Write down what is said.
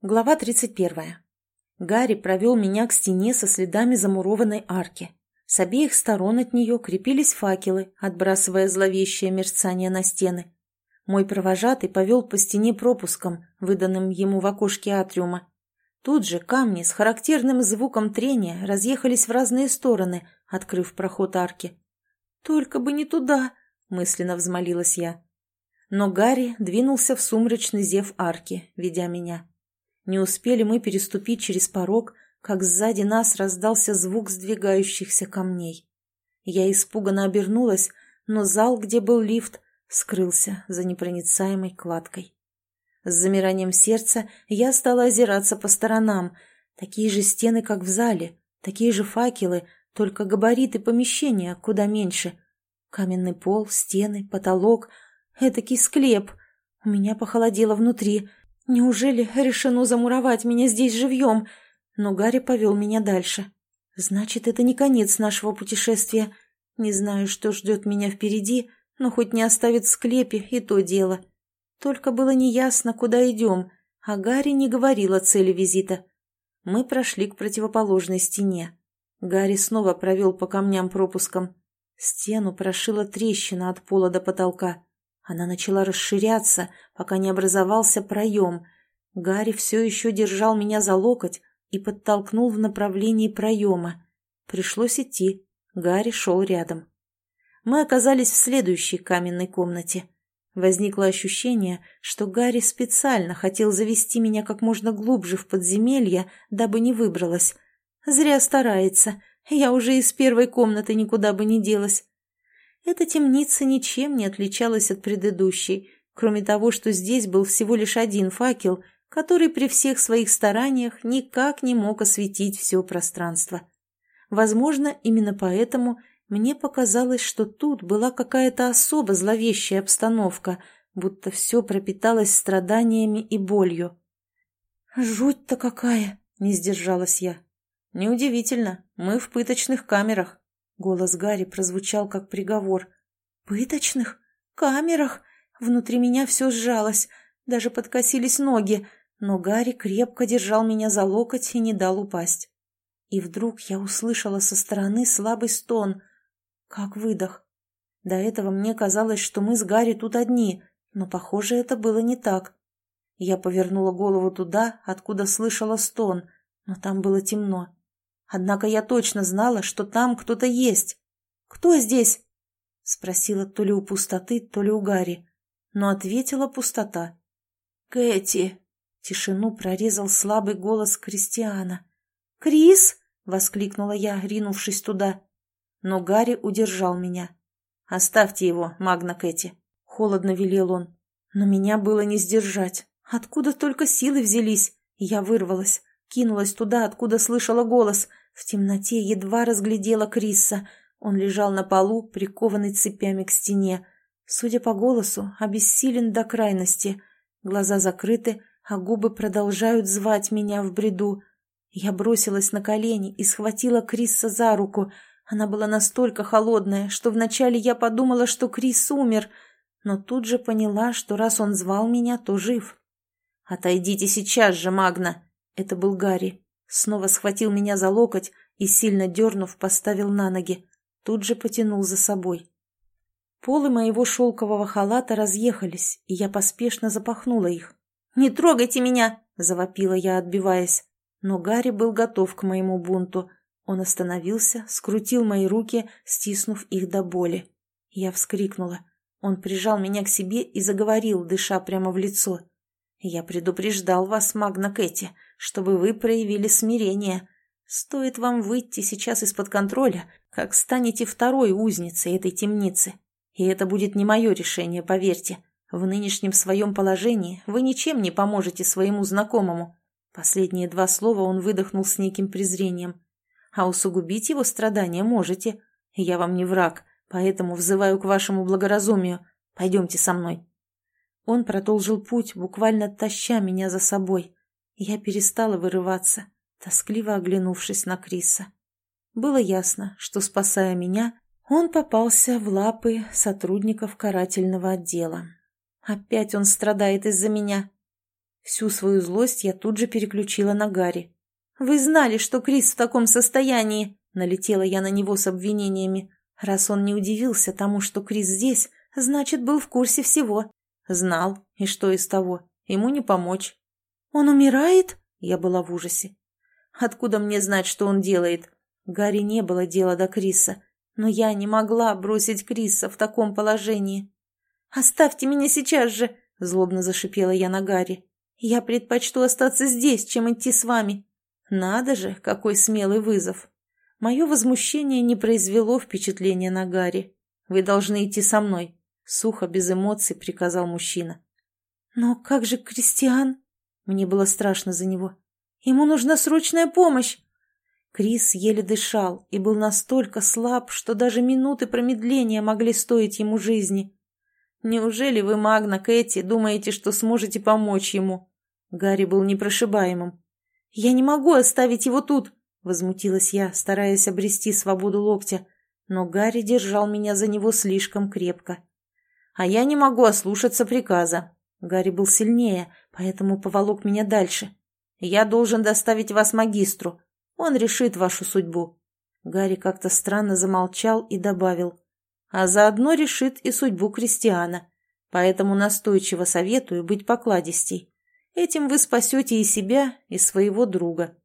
Глава 31. Гарри провел меня к стене со следами замурованной арки. С обеих сторон от нее крепились факелы, отбрасывая зловещее мерцание на стены. Мой провожатый повел по стене пропуском, выданным ему в окошке атриума. Тут же камни с характерным звуком трения разъехались в разные стороны, открыв проход арки. «Только бы не туда!» — мысленно взмолилась я. Но Гарри двинулся в сумрачный зев арки, ведя меня. Не успели мы переступить через порог, как сзади нас раздался звук сдвигающихся камней. Я испуганно обернулась, но зал, где был лифт, скрылся за непроницаемой кладкой. С замиранием сердца я стала озираться по сторонам. Такие же стены, как в зале, такие же факелы, только габариты помещения куда меньше. Каменный пол, стены, потолок — этакий склеп. У меня похолодело внутри, Неужели решено замуровать меня здесь живьем? Но Гарри повел меня дальше. Значит, это не конец нашего путешествия. Не знаю, что ждет меня впереди, но хоть не оставит в склепе, и то дело. Только было неясно, куда идем, а Гарри не говорил о цели визита. Мы прошли к противоположной стене. Гарри снова провел по камням пропуском. Стену прошила трещина от пола до потолка. Она начала расширяться, пока не образовался проем. Гарри все еще держал меня за локоть и подтолкнул в направлении проема. Пришлось идти. Гарри шел рядом. Мы оказались в следующей каменной комнате. Возникло ощущение, что Гарри специально хотел завести меня как можно глубже в подземелье, дабы не выбралась. Зря старается. Я уже из первой комнаты никуда бы не делась. Эта темница ничем не отличалась от предыдущей, кроме того, что здесь был всего лишь один факел, который при всех своих стараниях никак не мог осветить все пространство. Возможно, именно поэтому мне показалось, что тут была какая-то особо зловещая обстановка, будто все пропиталось страданиями и болью. «Жуть-то какая!» — не сдержалась я. «Неудивительно, мы в пыточных камерах», Голос Гарри прозвучал как приговор. «Пыточных? Камерах?» Внутри меня все сжалось, даже подкосились ноги, но Гарри крепко держал меня за локоть и не дал упасть. И вдруг я услышала со стороны слабый стон, как выдох. До этого мне казалось, что мы с Гарри тут одни, но, похоже, это было не так. Я повернула голову туда, откуда слышала стон, но там было темно. Однако я точно знала, что там кто-то есть. «Кто здесь?» — спросила то ли у пустоты, то ли у Гарри. Но ответила пустота. «Кэти!» — тишину прорезал слабый голос Кристиана. «Крис!» — воскликнула я, ринувшись туда. Но Гарри удержал меня. «Оставьте его, Магна Кэти!» — холодно велел он. Но меня было не сдержать. Откуда только силы взялись? Я вырвалась, кинулась туда, откуда слышала голос, в темноте едва разглядела Криса. Он лежал на полу, прикованный цепями к стене. Судя по голосу, обессилен до крайности. Глаза закрыты, а губы продолжают звать меня в бреду. Я бросилась на колени и схватила Криса за руку. Она была настолько холодная, что вначале я подумала, что Крис умер, но тут же поняла, что раз он звал меня, то жив. «Отойдите сейчас же, Магна!» Это был Гарри снова схватил меня за локоть и, сильно дернув, поставил на ноги. Тут же потянул за собой. Полы моего шелкового халата разъехались, и я поспешно запахнула их. «Не трогайте меня!» – завопила я, отбиваясь. Но Гарри был готов к моему бунту. Он остановился, скрутил мои руки, стиснув их до боли. Я вскрикнула. Он прижал меня к себе и заговорил, дыша прямо в лицо. «Я предупреждал вас, Магна Кэти чтобы вы проявили смирение. Стоит вам выйти сейчас из-под контроля, как станете второй узницей этой темницы. И это будет не мое решение, поверьте. В нынешнем своем положении вы ничем не поможете своему знакомому. Последние два слова он выдохнул с неким презрением. А усугубить его страдания можете. Я вам не враг, поэтому взываю к вашему благоразумию. Пойдемте со мной. Он продолжил путь, буквально таща меня за собой. Я перестала вырываться, тоскливо оглянувшись на Криса. Было ясно, что, спасая меня, он попался в лапы сотрудников карательного отдела. Опять он страдает из-за меня. Всю свою злость я тут же переключила на Гарри. «Вы знали, что Крис в таком состоянии?» Налетела я на него с обвинениями. Раз он не удивился тому, что Крис здесь, значит, был в курсе всего. Знал. И что из того? Ему не помочь. «Он умирает?» Я была в ужасе. «Откуда мне знать, что он делает?» Гарри не было дела до Криса, но я не могла бросить Криса в таком положении. «Оставьте меня сейчас же!» — злобно зашипела я на Гарри. «Я предпочту остаться здесь, чем идти с вами». Надо же, какой смелый вызов. Мое возмущение не произвело впечатления на Гарри. «Вы должны идти со мной», — сухо, без эмоций приказал мужчина. «Но как же Кристиан?» Мне было страшно за него. «Ему нужна срочная помощь!» Крис еле дышал и был настолько слаб, что даже минуты промедления могли стоить ему жизни. «Неужели вы, Магна Кэти, думаете, что сможете помочь ему?» Гарри был непрошибаемым. «Я не могу оставить его тут!» — возмутилась я, стараясь обрести свободу локтя, но Гарри держал меня за него слишком крепко. «А я не могу ослушаться приказа». Гарри был сильнее, поэтому поволок меня дальше. «Я должен доставить вас магистру. Он решит вашу судьбу». Гарри как-то странно замолчал и добавил. «А заодно решит и судьбу Кристиана. Поэтому настойчиво советую быть покладистей. Этим вы спасете и себя, и своего друга».